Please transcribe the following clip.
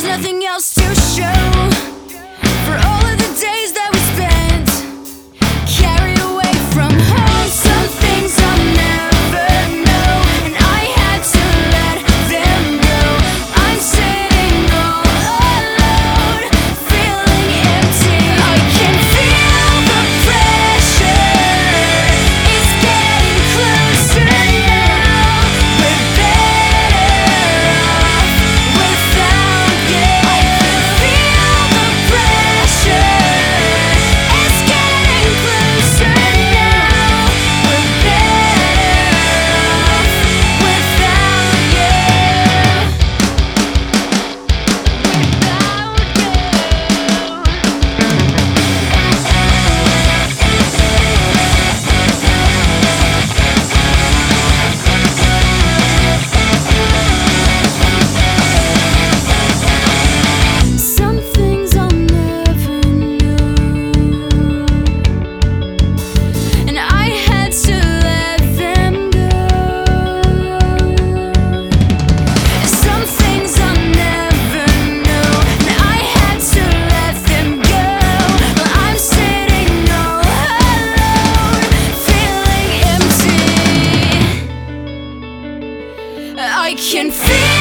There's nothing else to show. Feeling